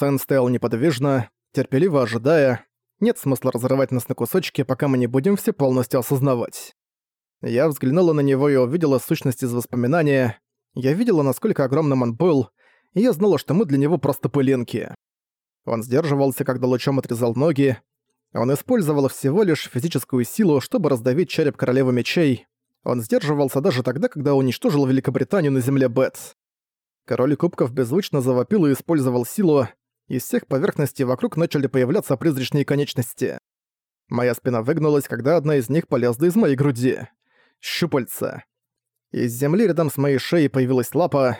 Сэн стоял неподвижно, терпеливо ожидая. Нет смысла разрывать нас на кусочки, пока мы не будем все полностью осознавать. Я взглянула на него и увидела сущность из воспоминания. Я видела, насколько огромным он был, и я знала, что мы для него просто пылинки. Он сдерживался, когда лучом отрезал ноги. Он использовал всего лишь физическую силу, чтобы раздавить череп королевы мечей. Он сдерживался даже тогда, когда уничтожил Великобританию на земле Бетс. Король кубков беззвучно завопил и использовал силу. Из всех поверхностей вокруг начали появляться призрачные конечности. Моя спина выгнулась, когда одна из них полезла из моей груди. Щупальца. Из земли рядом с моей шеей появилась лапа.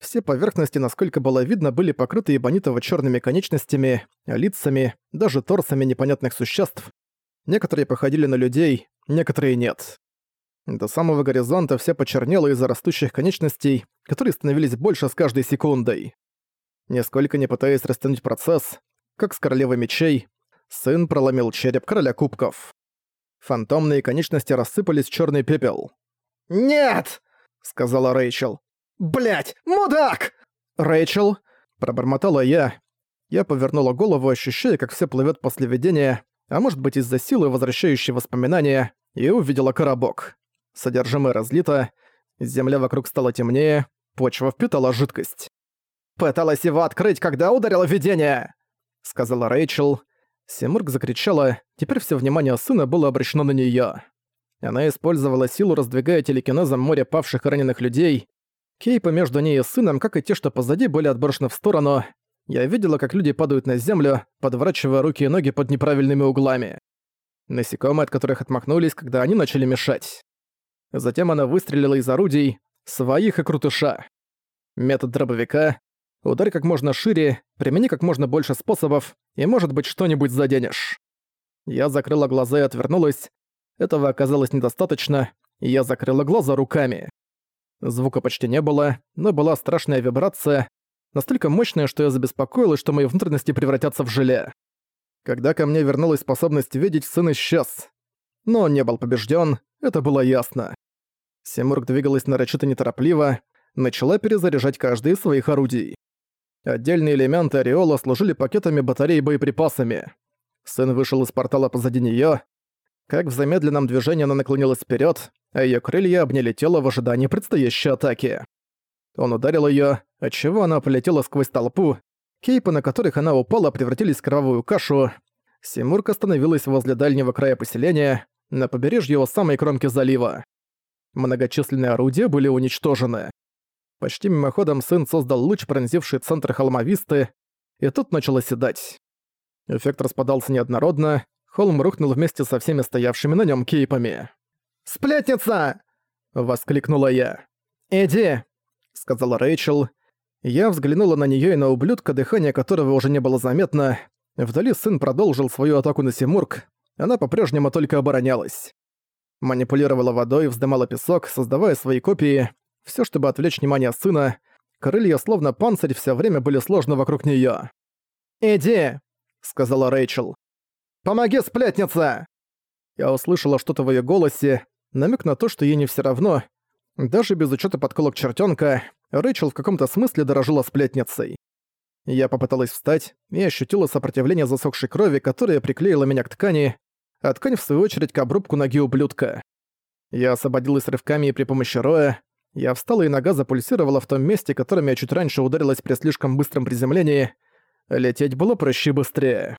Все поверхности, насколько было видно, были покрыты ебанитово черными конечностями, лицами, даже торсами непонятных существ. Некоторые походили на людей, некоторые нет. До самого горизонта все почернело из-за растущих конечностей, которые становились больше с каждой секундой. Несколько не пытаясь растянуть процесс, как с королевой мечей, сын проломил череп короля кубков. Фантомные конечности рассыпались в черный пепел. «Нет!» — сказала Рэйчел. Блять, мудак!» «Рэйчел!» — пробормотала я. Я повернула голову, ощущая, как все плывет после видения, а может быть из-за силы, возвращающей воспоминания, и увидела коробок. Содержимое разлито, земля вокруг стала темнее, почва впитала жидкость. «Пыталась его открыть, когда ударило видение!» — сказала Рэйчел. Симург закричала, теперь все внимание сына было обращено на неё. Она использовала силу, раздвигая телекинезом море павших и раненых людей. Кейпы между ней и сыном, как и те, что позади, были отброшены в сторону. Я видела, как люди падают на землю, подворачивая руки и ноги под неправильными углами. Насекомые, от которых отмахнулись, когда они начали мешать. Затем она выстрелила из орудий, своих и крутыша. Метод дробовика. Ударь как можно шире, примени как можно больше способов, и, может быть, что-нибудь заденешь. Я закрыла глаза и отвернулась. Этого оказалось недостаточно, и я закрыла глаза руками. Звука почти не было, но была страшная вибрация, настолько мощная, что я забеспокоилась, что мои внутренности превратятся в желе. Когда ко мне вернулась способность видеть, сын исчез. Но он не был побежден, это было ясно. Симург двигалась нарочито неторопливо, начала перезаряжать каждый из своих орудий. Отдельные элементы ореола служили пакетами батарей и боеприпасами. Сын вышел из портала позади неё. Как в замедленном движении она наклонилась вперед, а её крылья обняли тело в ожидании предстоящей атаки. Он ударил её, отчего она полетела сквозь толпу. Кейпы, на которых она упала, превратились в кровавую кашу. Симург остановилась возле дальнего края поселения, на побережье у самой кромки залива. Многочисленные орудия были уничтожены. Почти мимоходом сын создал луч, пронзивший центр холма Висты, и тут начал оседать. Эффект распадался неоднородно, холм рухнул вместе со всеми стоявшими на нем кейпами. «Сплетница!» — воскликнула я. «Иди!» — сказала Рэйчел. Я взглянула на нее и на ублюдка, дыхание которого уже не было заметно. Вдали сын продолжил свою атаку на Симург. Она по-прежнему только оборонялась манипулировала водой, вздымала песок, создавая свои копии, все, чтобы отвлечь внимание сына. Крылья, словно панцирь, все время были сложны вокруг нее. «Иди!» — сказала Рэйчел. «Помоги, сплетница!» Я услышала что-то в ее голосе, намек на то, что ей не все равно. Даже без учета подколок чертенка, Рэйчел в каком-то смысле дорожила сплетницей. Я попыталась встать и ощутила сопротивление засохшей крови, которая приклеила меня к ткани, а ткань в свою очередь к обрубку ноги ублюдка. Я освободилась рывками и при помощи роя. Я встала и нога запульсировала в том месте, которым я чуть раньше ударилась при слишком быстром приземлении. Лететь было проще быстрее.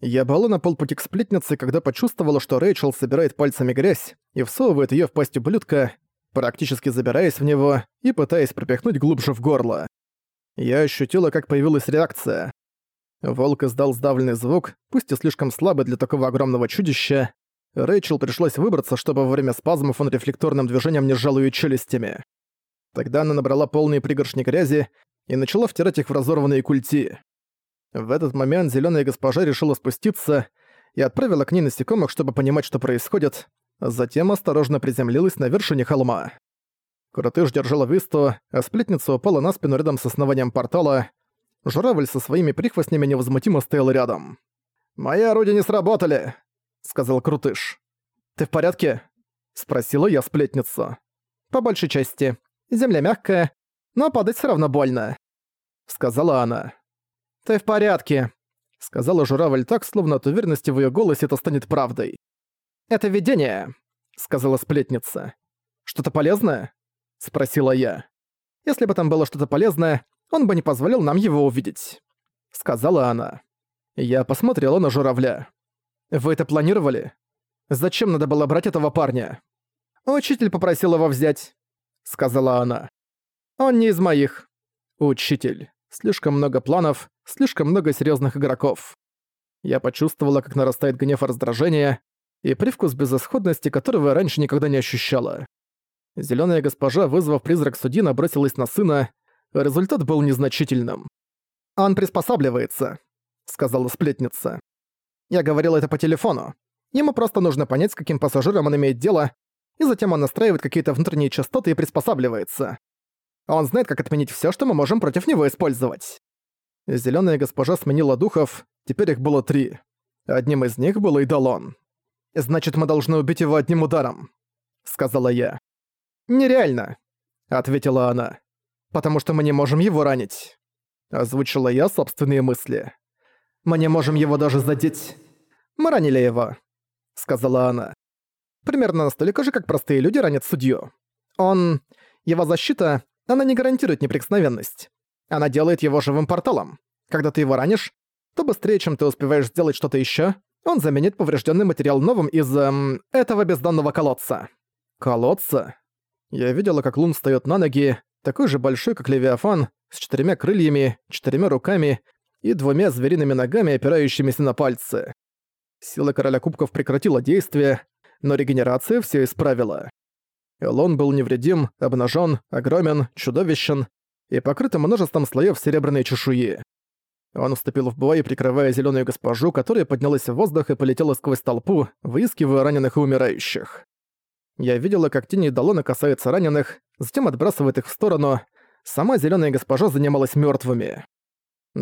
Я была на полпути к сплетнице, когда почувствовала, что Рэйчел собирает пальцами грязь и всовывает ее в пасть ублюдка, практически забираясь в него и пытаясь пропихнуть глубже в горло. Я ощутила, как появилась реакция. Волк издал сдавленный звук, пусть и слишком слабый для такого огромного чудища. Рэйчел пришлось выбраться, чтобы во время спазмов он рефлекторным движением не сжал её челюстями. Тогда она набрала полные пригоршни грязи и начала втирать их в разорванные культи. В этот момент зелёная госпожа решила спуститься и отправила к ней насекомых, чтобы понимать, что происходит, затем осторожно приземлилась на вершине холма. Крутыш держала висту, а сплетница упала на спину рядом с основанием портала, Журавль со своими прихвостнями невозмутимо стоял рядом. «Мои орудия не сработали», — сказал Крутыш. «Ты в порядке?» — спросила я сплетницу. «По большей части. Земля мягкая, но падать все равно больно», — сказала она. «Ты в порядке», — сказала журавль так, словно от уверенности в её голосе это станет правдой. «Это видение», — сказала сплетница. «Что-то полезное?» — спросила я. «Если бы там было что-то полезное, он бы не позволил нам его увидеть», — сказала она. Я посмотрела на журавля. «Вы это планировали? Зачем надо было брать этого парня?» «Учитель попросил его взять», — сказала она. «Он не из моих». «Учитель. Слишком много планов, слишком много серьезных игроков». Я почувствовала, как нарастает гнев и раздражение, и привкус безысходности, которого я раньше никогда не ощущала. Зелёная госпожа, вызвав призрак судьи, набросилась на сына, результат был незначительным. «Он приспосабливается», — сказала сплетница. «Я говорила это по телефону. Ему просто нужно понять, с каким пассажиром он имеет дело, и затем он настраивает какие-то внутренние частоты и приспосабливается. Он знает, как отменить всё, что мы можем против него использовать». Зелёная госпожа сменила духов, теперь их было три. Одним из них был Эйдалон. «Значит, мы должны убить его одним ударом», — сказала я. «Нереально», — ответила она. «Потому что мы не можем его ранить». Озвучила я собственные мысли. «Мы не можем его даже задеть. Мы ранили его», — сказала она. «Примерно настолько же, как простые люди ранят судью. Он... Его защита, она не гарантирует неприкосновенность. Она делает его живым порталом. Когда ты его ранишь, то быстрее, чем ты успеваешь сделать что-то ещё, он заменит поврежденный материал новым из эм, этого бездонного колодца. Колодца? Я видела, как Лун встает на ноги, такой же большой, как Левиафан, с четырьмя крыльями, четырьмя руками и двумя звериными ногами, опирающимися на пальцы. Сила Короля Кубков прекратила действие, но регенерация все исправила. Элон был невредим, обнажен, огромен, чудовищен и покрыт множеством слоев серебряной чешуи. Он вступил в бой, прикрывая зеленую госпожу, которая поднялась в воздух и полетела сквозь толпу, выискивая раненых и умирающих. Я видела, как тени Далона касаются раненых, затем отбрасывает их в сторону. Сама зеленая госпожа занималась мертвыми.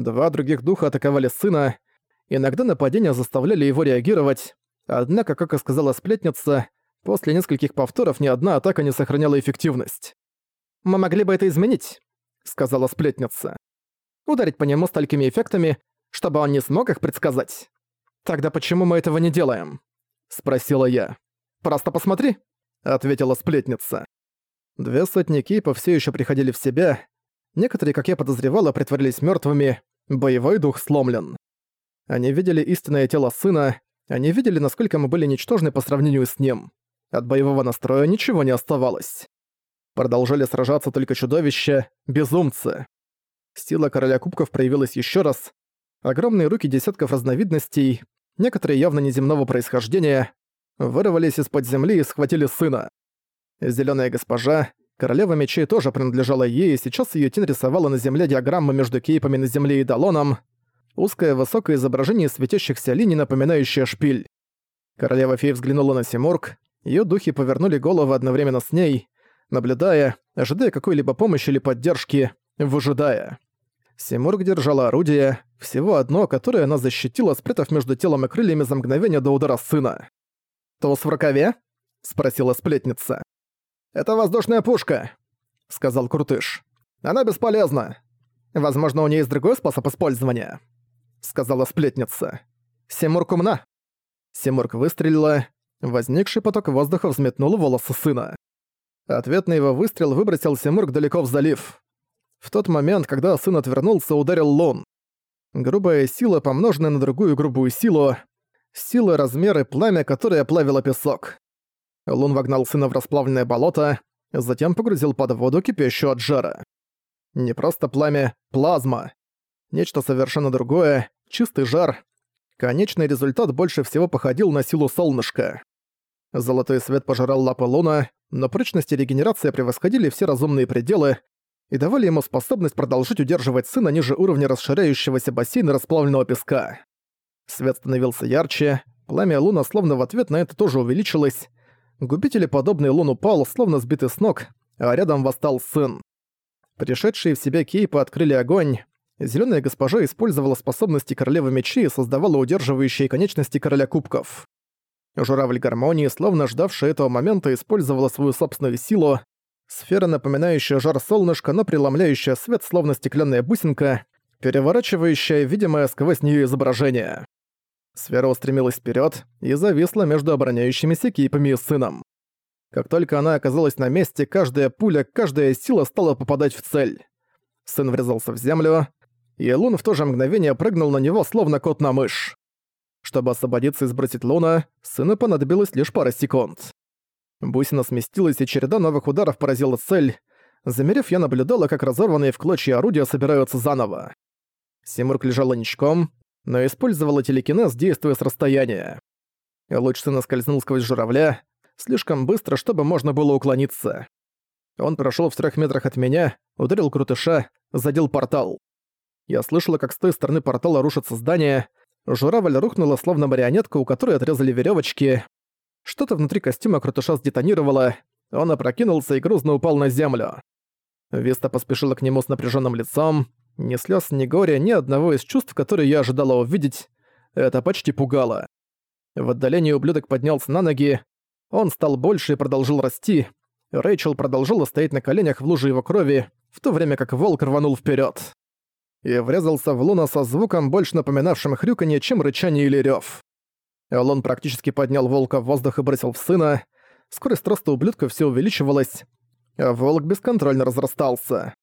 Два других духа атаковали сына. Иногда нападения заставляли его реагировать. Однако, как и сказала сплетница, после нескольких повторов ни одна атака не сохраняла эффективность. «Мы могли бы это изменить», — сказала сплетница. «Ударить по нему столькими эффектами, чтобы он не смог их предсказать». «Тогда почему мы этого не делаем?» — спросила я. «Просто посмотри», ответила сплетница. Две сотни кейпов все еще приходили в себя. Некоторые, как я подозревала, притворились мертвыми. Боевой дух сломлен. Они видели истинное тело сына, они видели, насколько мы были ничтожны по сравнению с ним. От боевого настроя ничего не оставалось. Продолжали сражаться только чудовища, безумцы. Сила короля кубков проявилась еще раз. Огромные руки десятков разновидностей, некоторые явно неземного происхождения, вырвались из-под земли и схватили сына. Зелёная госпожа, королева мечей тоже принадлежала ей, и сейчас её тень рисовала на земле диаграммы между кейпами на земле и Далоном, узкое высокое изображение светящихся линий, напоминающее шпиль. Королева фей взглянула на Симург, её духи повернули головы одновременно с ней, наблюдая, ожидая какой-либо помощи или поддержки, выжидая. Симург держала орудие, всего одно, которое она защитила, спрятав между телом и крыльями за мгновение до удара сына. «Туз в рукаве?» — спросила сплетница. «Это воздушная пушка», — сказал Крутыш. «Она бесполезна. Возможно, у нее есть другой способ использования», — сказала сплетница. «Симург умна». Симург выстрелила. Возникший поток воздуха взметнул волосы сына. Ответ на его выстрел выбросил Симург далеко в залив. В тот момент, когда сын отвернулся, ударил Лун. Грубая сила, помноженная на другую грубую силу, силы, размеры, пламя, которое плавило песок. Лун вогнал сына в расплавленное болото, затем погрузил под воду, кипящую от жара. Не просто пламя, плазма. Нечто совершенно другое, чистый жар. Конечный результат больше всего походил на силу солнышка. Золотой свет пожирал лапы Луна, но прочность и регенерация превосходили все разумные пределы и давали ему способность продолжить удерживать сына ниже уровня расширяющегося бассейна расплавленного песка. Свет становился ярче, пламя луна словно в ответ на это тоже увеличилось. Губители подобный лун упал, словно сбитый с ног, а рядом восстал сын. Пришедшие в себя кейпы открыли огонь. Зелёная госпожа использовала способности королевы мечей и создавала удерживающие конечности короля кубков. Журавль гармонии, словно ждавшая этого момента, использовала свою собственную силу. Сфера, напоминающая жар солнышка, но преломляющая свет, словно стеклянная бусинка, переворачивающая видимое сквозь нее изображение. Сфера устремилась вперед и зависла между обороняющимися кипами и сыном. Как только она оказалась на месте, каждая пуля, каждая сила стала попадать в цель. Сын врезался в землю, и Лун в то же мгновение прыгнул на него, словно кот на мышь. Чтобы освободиться и сбросить Луна, сыну понадобилось лишь пара секунд. Бусина сместилась, и череда новых ударов поразила цель. Замерев, я наблюдала, как разорванные в клочья орудия собираются заново. Симург лежала ничком, но использовала телекинез, действуя с расстояния. Луч сына скользнул сквозь журавля, слишком быстро, чтобы можно было уклониться. Он прошел в трех метрах от меня, ударил крутыша, задел портал. Я слышала, как с той стороны портала рушится здание. Журавль рухнула, словно марионетка, у которой отрезали веревочки. Что-то внутри костюма крутыша сдетонировало. Он опрокинулся и грузно упал на землю. Виста поспешила к нему с напряженным лицом. Ни слез, ни горя, ни одного из чувств, которые я ожидала увидеть. Это почти пугало. В отдалении ублюдок поднялся на ноги. Он стал больше и продолжил расти. Рэйчел продолжила стоять на коленях в луже его крови, в то время как волк рванул вперед и врезался в Луна со звуком, больше напоминавшим хрюканье, чем рычание или рёв. Лун практически поднял волка в воздух и бросил в сына. Скорость роста ублюдка все увеличивалась, а волк бесконтрольно разрастался.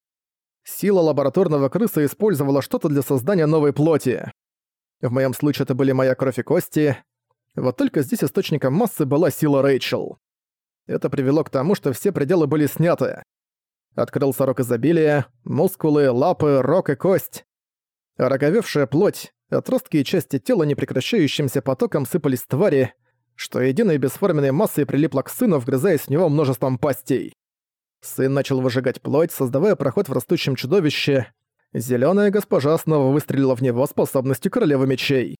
Сила лабораторного крыса использовала что-то для создания новой плоти. В моем случае это были моя кровь и кости. Вот только здесь источником массы была сила Рэйчел. Это привело к тому, что все пределы были сняты. Открылся рог изобилия, мускулы, лапы, рог и кость. Роговевшая плоть, отростки и части тела непрекращающимся потоком сыпались твари, что единой бесформенной массой прилипла к сыну, вгрызаясь в него множеством пастей. Сын начал выжигать плоть, создавая проход в растущем чудовище. Зелёная госпожа снова выстрелила в него способностью королевы мечей.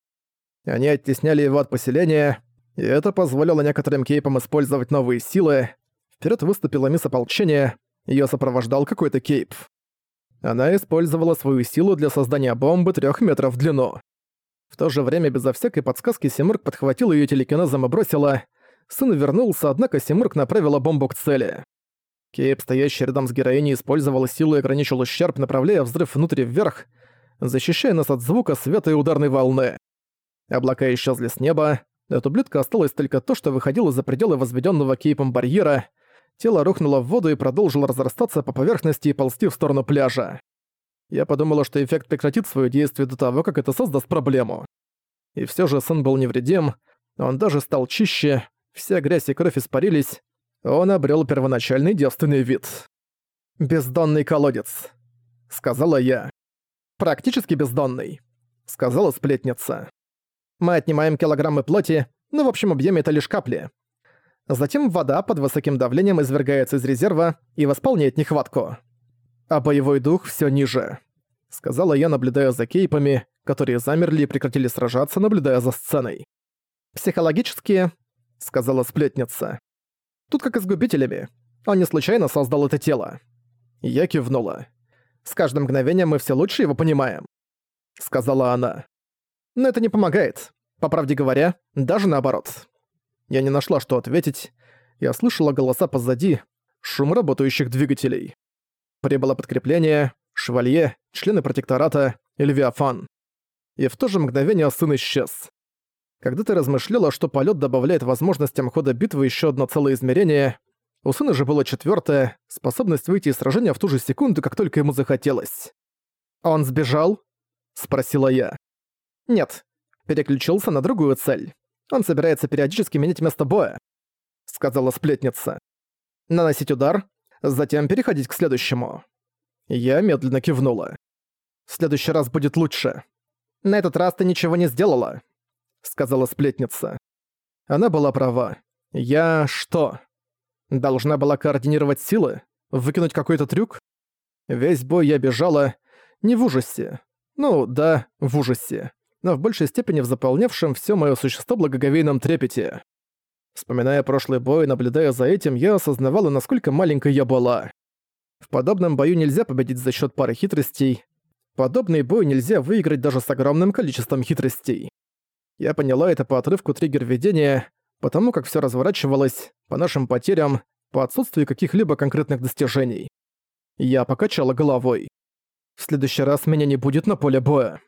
Они оттесняли его от поселения, и это позволило некоторым кейпам использовать новые силы. Вперед выступила мисс ополчения, Её сопровождал какой-то кейп. Она использовала свою силу для создания бомбы трех метров в длину. В то же время безо всякой подсказки Симург подхватил её телекинезом и бросила. Сын вернулся, однако Симург направила бомбу к цели. Кейп, стоящий рядом с героиней, использовал силу и ограничил ущерб, направляя взрыв внутрь вверх, защищая нас от звука, света и ударной волны. Облака исчезли с неба, от ублюдка осталось только то, что выходило за пределы возведенного Кейпом барьера — тело рухнуло в воду и продолжило разрастаться по поверхности и ползти в сторону пляжа. Я подумала, что эффект прекратит свое действие до того, как это создаст проблему. И все же сын был невредим, он даже стал чище, вся грязь и кровь испарились, он обрел первоначальный девственный вид. «Бездонный колодец», — сказала я. «Практически бездонный», — сказала сплетница. «Мы отнимаем килограммы плоти, но в общем объеме это лишь капли. Затем вода под высоким давлением извергается из резерва и восполняет нехватку. А боевой дух все ниже. Сказала я, наблюдая за кейпами, которые замерли и прекратили сражаться, наблюдая за сценой. «Психологически», — сказала сплетница. «Тут как и с губителями. Он не случайно создал это тело». Я кивнула. «С каждым мгновением мы все лучше его понимаем», — сказала она. «Но это не помогает. По правде говоря, даже наоборот». Я не нашла, что ответить. Я слышала голоса позади, шум работающих двигателей. Прибыло подкрепление, швалье, члены протектората и левиафан. И в то же мгновение сын исчез. Когда ты размышляла, что полет добавляет возможностям хода битвы еще одно целое измерение, у сына же было четвертое, способность выйти из сражения в ту же секунду, как только ему захотелось. «Он сбежал?» — спросила я. «Нет, переключился на другую цель. Он собирается периодически менять место боя», — сказала сплетница. «Наносить удар, затем переходить к следующему». Я медленно кивнула. «В следующий раз будет лучше. На этот раз ты ничего не сделала», — сказала сплетница. Она была права. Я что? Должна была координировать силы? Выкинуть какой-то трюк? Весь бой я бежала не в ужасе. Ну, да, в ужасе но в большей степени в заполнявшем все мое существо благоговейном трепете. Вспоминая прошлый бой и наблюдая за этим, я осознавала, насколько маленькой я была. В подобном бою нельзя победить за счет пары хитростей. Подобный бой нельзя выиграть даже с огромным количеством хитростей. Я поняла это по отрывку триггер видения, потому как все разворачивалось, по нашим потерям, по отсутствию каких-либо конкретных достижений. Я покачала головой. В следующий раз меня не будет на поле боя.